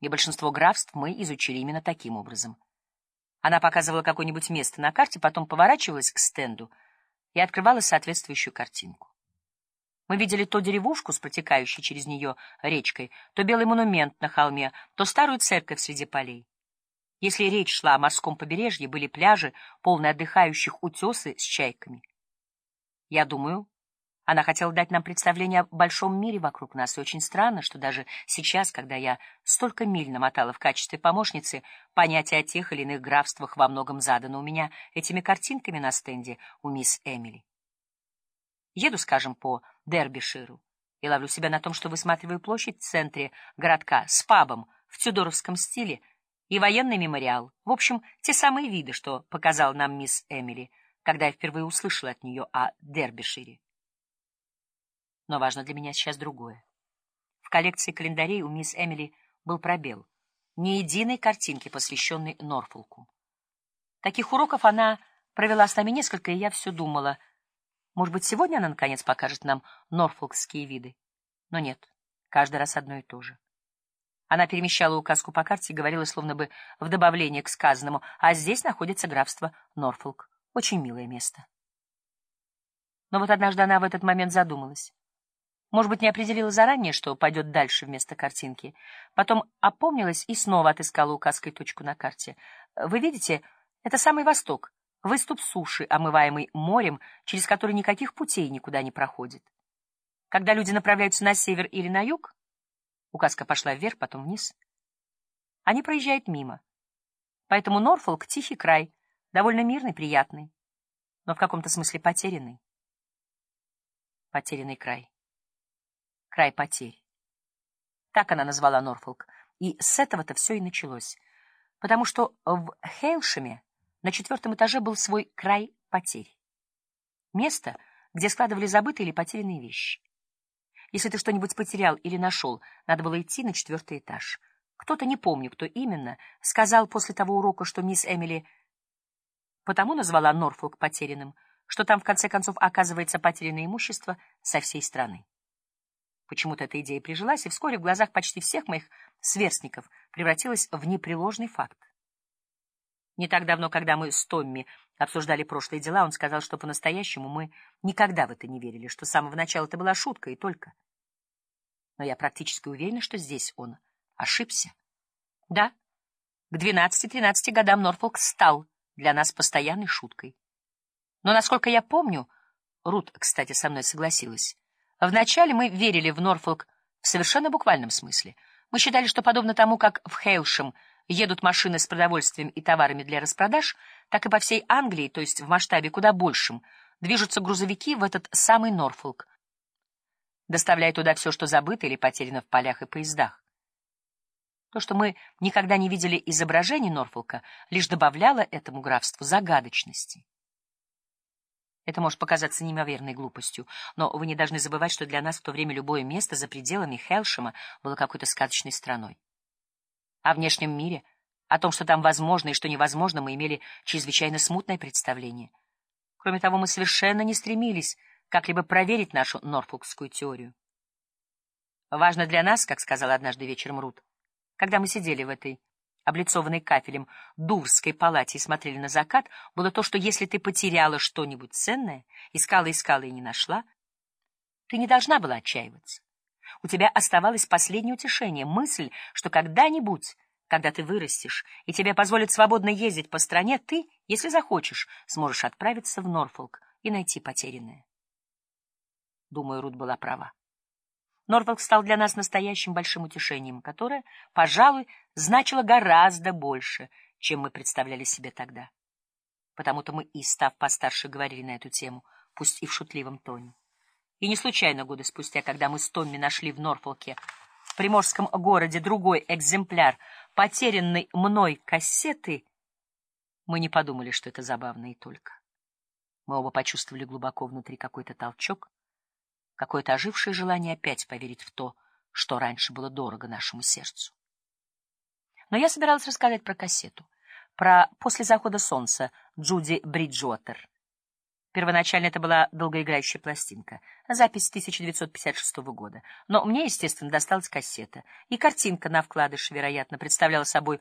и большинство графств мы изучили именно таким образом. Она показывала какое-нибудь место на карте, потом поворачивалась к стенду и открывала соответствующую картинку. Мы видели то деревушку с протекающей через нее речкой, то белый монумент на холме, то старую церковь среди полей. Если речь шла о морском побережье, были пляжи, полные отдыхающих утесы с чайками. Я думаю, она хотела дать нам представление о большом мире вокруг нас, и очень странно, что даже сейчас, когда я столько миль намотала в качестве помощницы, понятие о тех или иных графствах во многом задано у меня этими картинками на стенде у мисс Эмили. Еду, скажем, по Дербиширу и ловлю себя на том, что высматриваю площадь в центре городка с пабом в тюдоровском стиле и военный мемориал. В общем, те самые виды, что показал нам мисс Эмили, когда я впервые услышала от нее о Дербишире. Но важно для меня сейчас другое. В коллекции календарей у мисс Эмили был пробел. Ни единой картинки, посвященной Норфолку. Таких уроков она провела с нами несколько, и я все думала — может быть, сегодня она, наконец, покажет нам норфолкские виды? Но нет, каждый раз одно и то же. Она перемещала указку по карте и говорила, словно бы в добавление к сказанному, а здесь находится графство Норфолк. Очень милое место. Но вот однажды она в этот момент задумалась. Может быть, не определила заранее, что пойдет дальше вместо картинки. Потом опомнилась и снова отыскала указкой точку на карте. Вы видите, это самый восток. Выступ суши, омываемый морем, через который никаких путей никуда не проходит. Когда люди направляются на север или на юг, указка пошла вверх, потом вниз, они проезжают мимо. Поэтому Норфолк — тихий край, довольно мирный, приятный, но в каком-то смысле потерянный. Потерянный край. Край потерь. Так она назвала Норфолк. И с этого-то все и началось. Потому что в Хейлшеме на четвертом этаже был свой край потерь. Место, где складывали забытые или потерянные вещи. Если ты что-нибудь потерял или нашел, надо было идти на четвертый этаж. Кто-то, не помню, кто именно, сказал после того урока, что мисс Эмили потому назвала Норфолк потерянным, что там в конце концов оказывается потерянное имущество со всей страны. Почему-то эта идея прижилась, и вскоре в глазах почти всех моих сверстников превратилась в непреложный факт. Не так давно, когда мы с Томми обсуждали прошлые дела, он сказал, что по-настоящему мы никогда в это не верили, что с самого начала это была шутка и только. Но я практически уверена, что здесь он ошибся. Да, к 12-13 годам Норфолк стал для нас постоянной шуткой. Но, насколько я помню, Рут, кстати, со мной согласилась, вначале мы верили в Норфолк в совершенно буквальном смысле. Мы считали, что подобно тому, как в Хейлшем — едут машины с продовольствием и товарами для распродаж, так и по всей Англии, то есть в масштабе куда большем, движутся грузовики в этот самый Норфолк, доставляя туда все, что забыто или потеряно в полях и поездах. То, что мы никогда не видели изображений Норфолка, лишь добавляло этому графству загадочности. Это может показаться неимоверной глупостью, но вы не должны забывать, что для нас в то время любое место за пределами Хелшема было какой-то сказочной страной. О внешнем мире, о том, что там возможно и что невозможно, мы имели чрезвычайно смутное представление. Кроме того, мы совершенно не стремились как-либо проверить нашу норфолкскую теорию. Важно для нас, как сказала однажды вечером Рут, когда мы сидели в этой облицованной кафелем Дурской палате и смотрели на закат, было то, что если ты потеряла что-нибудь ценное, искала-искала и не нашла, ты не должна была отчаиваться. У тебя оставалось последнее утешение — мысль, что когда-нибудь, когда ты вырастешь, и тебе позволят свободно ездить по стране, ты, если захочешь, сможешь отправиться в Норфолк и найти потерянное. Думаю, Рут была права. Норфолк стал для нас настоящим большим утешением, которое, пожалуй, значило гораздо больше, чем мы представляли себе тогда. Потому-то мы и, став постарше, говорили на эту тему, пусть и в шутливом тоне. И не случайно годы спустя, когда мы с Томми нашли в Норфолке, в приморском городе, другой экземпляр потерянной мной кассеты, мы не подумали, что это забавно и только. Мы оба почувствовали глубоко внутри какой-то толчок, какое-то ожившее желание опять поверить в то, что раньше было дорого нашему сердцу. Но я собиралась рассказать про кассету, про «После захода солнца» Джуди Бриджуотер. Первоначально это была долгоиграющая пластинка, запись 1956 года. Но мне, естественно, досталась кассета. И картинка на вкладыше, вероятно, представляла собой